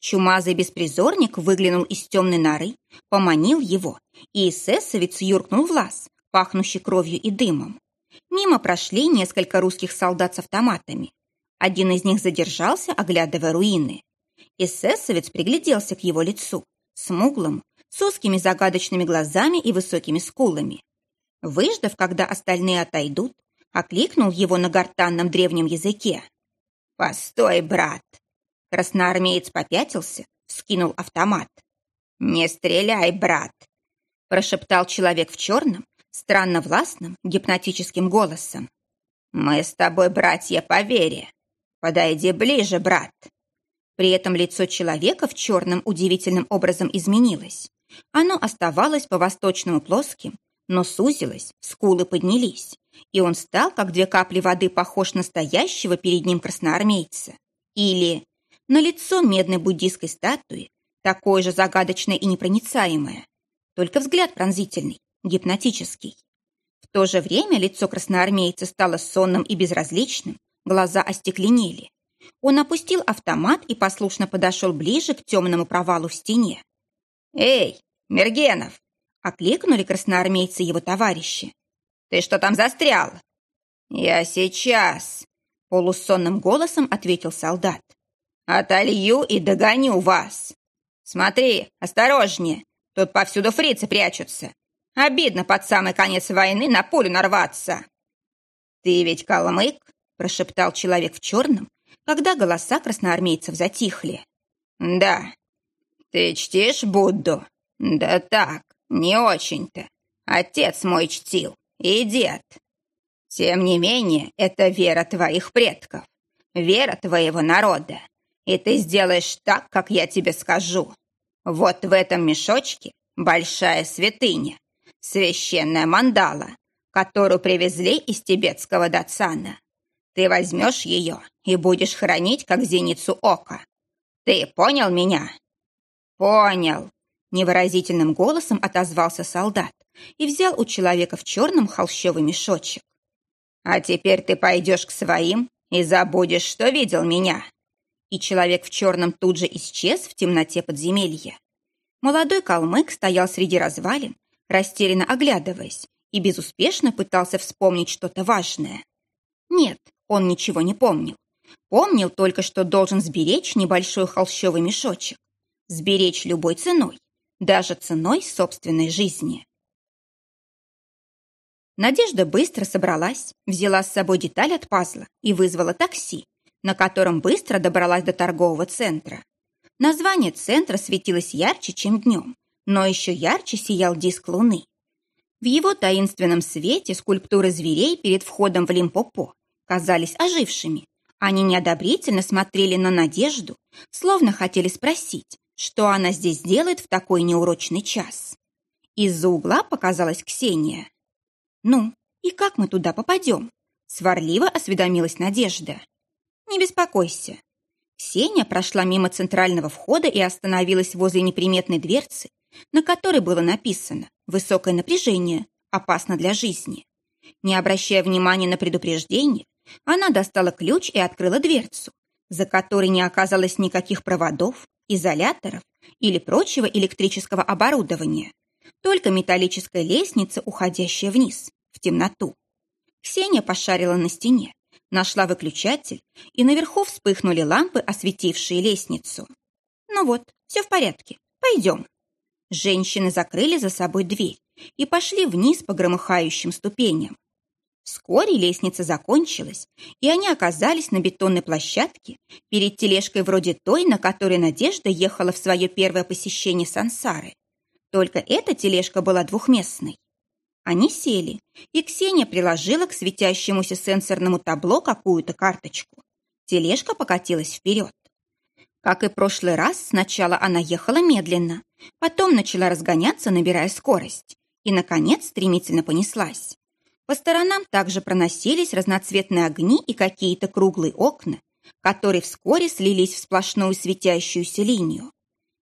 Чумазый беспризорник выглянул из темной норы, поманил его, и эсэсовец юркнул в лаз, пахнущий кровью и дымом. Мимо прошли несколько русских солдат с автоматами. Один из них задержался, оглядывая руины. Эсэсовец пригляделся к его лицу, смуглому, с узкими загадочными глазами и высокими скулами. Выждав, когда остальные отойдут, окликнул его на гортанном древнем языке. «Постой, брат!» Красноармеец попятился, скинул автомат. «Не стреляй, брат!» прошептал человек в черном, странно властным, гипнотическим голосом. «Мы с тобой братья по вере. Подойди ближе, брат!» При этом лицо человека в черном удивительным образом изменилось. Оно оставалось по-восточному плоским, но сузилось, скулы поднялись, и он стал, как две капли воды, похож на стоящего перед ним красноармейца. Или на лицо медной буддийской статуи, такое же загадочное и непроницаемое, только взгляд пронзительный, гипнотический. В то же время лицо красноармейца стало сонным и безразличным, глаза остекленели. Он опустил автомат и послушно подошел ближе к темному провалу в стене. «Эй, Мергенов!» — окликнули красноармейцы его товарищи. «Ты что там застрял?» «Я сейчас!» — полусонным голосом ответил солдат. «Отолью и догоню вас! Смотри, осторожнее, тут повсюду фрицы прячутся. Обидно под самый конец войны на пулю нарваться!» «Ты ведь калмык?» — прошептал человек в черном, когда голоса красноармейцев затихли. «Да, «Ты чтишь Будду?» «Да так, не очень-то. Отец мой чтил, и дед». Тем не менее, это вера твоих предков, вера твоего народа, и ты сделаешь так, как я тебе скажу. Вот в этом мешочке большая святыня, священная мандала, которую привезли из тибетского Дацана. Ты возьмешь ее и будешь хранить, как зеницу ока. Ты понял меня?» «Понял», — невыразительным голосом отозвался солдат и взял у человека в черном холщовый мешочек. «А теперь ты пойдешь к своим и забудешь, что видел меня». И человек в черном тут же исчез в темноте подземелья. Молодой калмык стоял среди развалин, растерянно оглядываясь, и безуспешно пытался вспомнить что-то важное. Нет, он ничего не помнил. Помнил только, что должен сберечь небольшой холщовый мешочек. Сберечь любой ценой, даже ценой собственной жизни. Надежда быстро собралась, взяла с собой деталь от пазла и вызвала такси, на котором быстро добралась до торгового центра. Название центра светилось ярче, чем днем, но еще ярче сиял диск луны. В его таинственном свете скульптуры зверей перед входом в Лимпопо казались ожившими. Они неодобрительно смотрели на Надежду, словно хотели спросить, что она здесь делает в такой неурочный час. Из-за угла показалась Ксения. «Ну, и как мы туда попадем?» Сварливо осведомилась Надежда. «Не беспокойся». Ксения прошла мимо центрального входа и остановилась возле неприметной дверцы, на которой было написано «Высокое напряжение, опасно для жизни». Не обращая внимания на предупреждение, она достала ключ и открыла дверцу, за которой не оказалось никаких проводов, изоляторов или прочего электрического оборудования, только металлическая лестница, уходящая вниз, в темноту. Ксения пошарила на стене, нашла выключатель, и наверху вспыхнули лампы, осветившие лестницу. Ну вот, все в порядке, пойдем. Женщины закрыли за собой дверь и пошли вниз по громыхающим ступеням. Вскоре лестница закончилась, и они оказались на бетонной площадке перед тележкой вроде той, на которой Надежда ехала в свое первое посещение Сансары. Только эта тележка была двухместной. Они сели, и Ксения приложила к светящемуся сенсорному табло какую-то карточку. Тележка покатилась вперед. Как и прошлый раз, сначала она ехала медленно, потом начала разгоняться, набирая скорость, и, наконец, стремительно понеслась. По сторонам также проносились разноцветные огни и какие-то круглые окна, которые вскоре слились в сплошную светящуюся линию.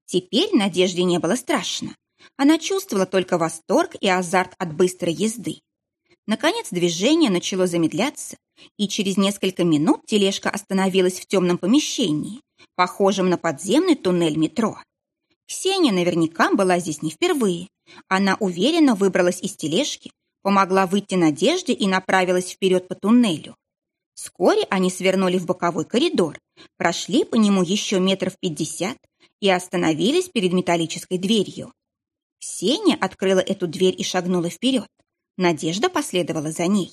Теперь Надежде не было страшно. Она чувствовала только восторг и азарт от быстрой езды. Наконец движение начало замедляться, и через несколько минут тележка остановилась в темном помещении, похожем на подземный туннель метро. Ксения наверняка была здесь не впервые. Она уверенно выбралась из тележки, помогла выйти Надежде и направилась вперед по туннелю. Вскоре они свернули в боковой коридор, прошли по нему еще метров пятьдесят и остановились перед металлической дверью. Ксения открыла эту дверь и шагнула вперед. Надежда последовала за ней.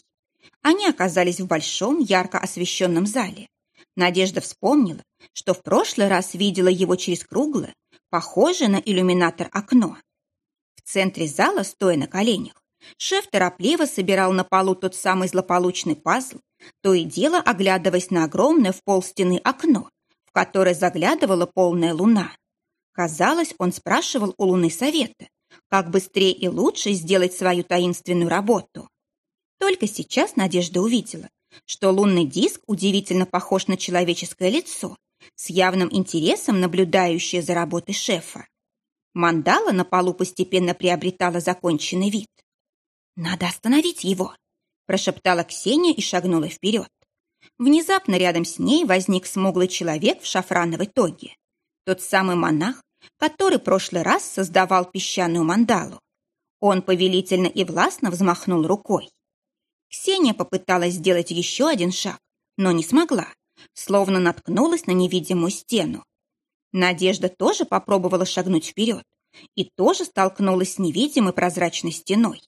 Они оказались в большом, ярко освещенном зале. Надежда вспомнила, что в прошлый раз видела его через круглое, похожее на иллюминатор окно. В центре зала, стоя на коленях, Шеф торопливо собирал на полу тот самый злополучный пазл, то и дело оглядываясь на огромное в пол стены окно, в которое заглядывала полная луна. Казалось, он спрашивал у луны совета, как быстрее и лучше сделать свою таинственную работу. Только сейчас Надежда увидела, что лунный диск удивительно похож на человеческое лицо, с явным интересом наблюдающее за работой шефа. Мандала на полу постепенно приобретала законченный вид. «Надо остановить его!» прошептала Ксения и шагнула вперед. Внезапно рядом с ней возник смуглый человек в шафрановой тоге. Тот самый монах, который прошлый раз создавал песчаную мандалу. Он повелительно и властно взмахнул рукой. Ксения попыталась сделать еще один шаг, но не смогла, словно наткнулась на невидимую стену. Надежда тоже попробовала шагнуть вперед и тоже столкнулась с невидимой прозрачной стеной.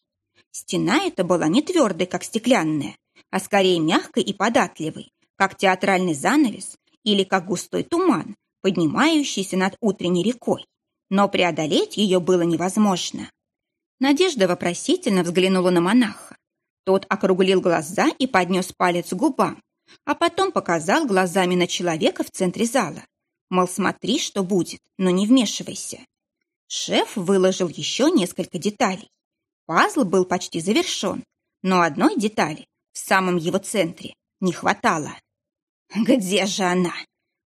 Стена эта была не твердой, как стеклянная, а скорее мягкой и податливой, как театральный занавес или как густой туман, поднимающийся над утренней рекой. Но преодолеть ее было невозможно. Надежда вопросительно взглянула на монаха. Тот округлил глаза и поднес палец к губам, а потом показал глазами на человека в центре зала. Мол, смотри, что будет, но не вмешивайся. Шеф выложил еще несколько деталей. Пазл был почти завершен, но одной детали в самом его центре не хватало. «Где же она?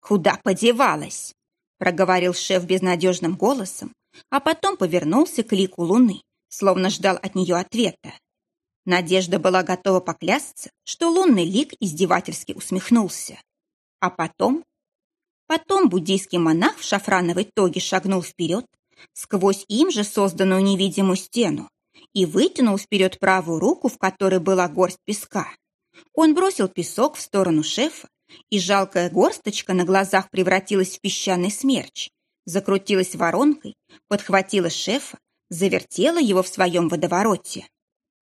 Куда подевалась?» проговорил шеф безнадежным голосом, а потом повернулся к лику луны, словно ждал от нее ответа. Надежда была готова поклясться, что лунный лик издевательски усмехнулся. А потом... Потом буддийский монах в шафрановой тоге шагнул вперед, сквозь им же созданную невидимую стену, и вытянул вперед правую руку, в которой была горсть песка. Он бросил песок в сторону шефа, и жалкая горсточка на глазах превратилась в песчаный смерч, закрутилась воронкой, подхватила шефа, завертела его в своем водовороте.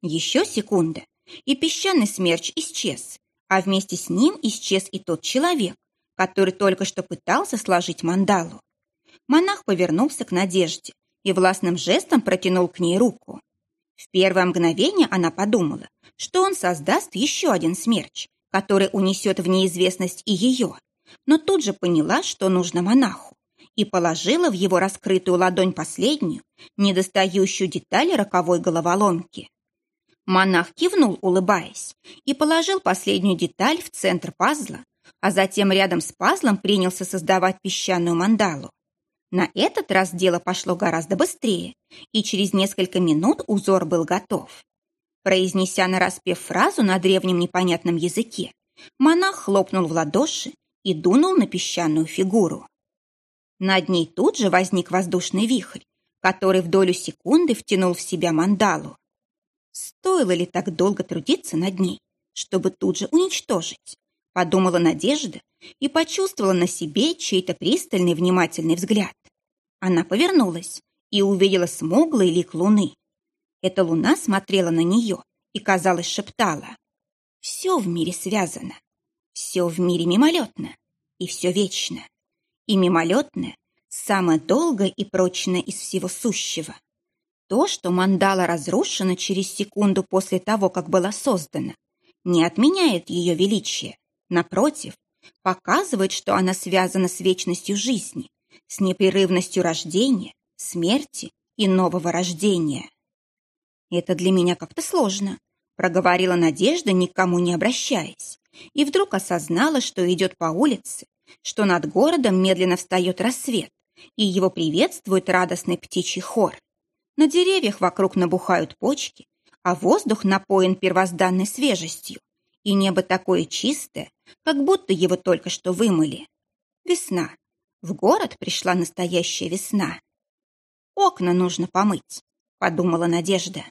Еще секунда, и песчаный смерч исчез, а вместе с ним исчез и тот человек, который только что пытался сложить мандалу. Монах повернулся к Надежде и властным жестом протянул к ней руку. В первое мгновение она подумала, что он создаст еще один смерч, который унесет в неизвестность и ее, но тут же поняла, что нужно монаху, и положила в его раскрытую ладонь последнюю, недостающую деталь роковой головоломки. Монах кивнул, улыбаясь, и положил последнюю деталь в центр пазла, а затем рядом с пазлом принялся создавать песчаную мандалу. На этот раз дело пошло гораздо быстрее, и через несколько минут узор был готов. Произнеся нараспев фразу на древнем непонятном языке, монах хлопнул в ладоши и дунул на песчаную фигуру. Над ней тут же возник воздушный вихрь, который в долю секунды втянул в себя мандалу. Стоило ли так долго трудиться над ней, чтобы тут же уничтожить? Подумала Надежда и почувствовала на себе чей-то пристальный внимательный взгляд. Она повернулась и увидела смуглый лик луны. Эта луна смотрела на нее и, казалось, шептала. Все в мире связано, все в мире мимолетно, и все вечно. И мимолетное самое долгое и прочное из всего сущего. То, что мандала разрушена через секунду после того, как была создана, не отменяет ее величие. Напротив, показывает, что она связана с вечностью жизни, с непрерывностью рождения, смерти и нового рождения. «Это для меня как-то сложно», — проговорила Надежда, никому не обращаясь, и вдруг осознала, что идет по улице, что над городом медленно встает рассвет, и его приветствует радостный птичий хор. На деревьях вокруг набухают почки, а воздух напоен первозданной свежестью, и небо такое чистое, как будто его только что вымыли. Весна. В город пришла настоящая весна. «Окна нужно помыть», — подумала Надежда.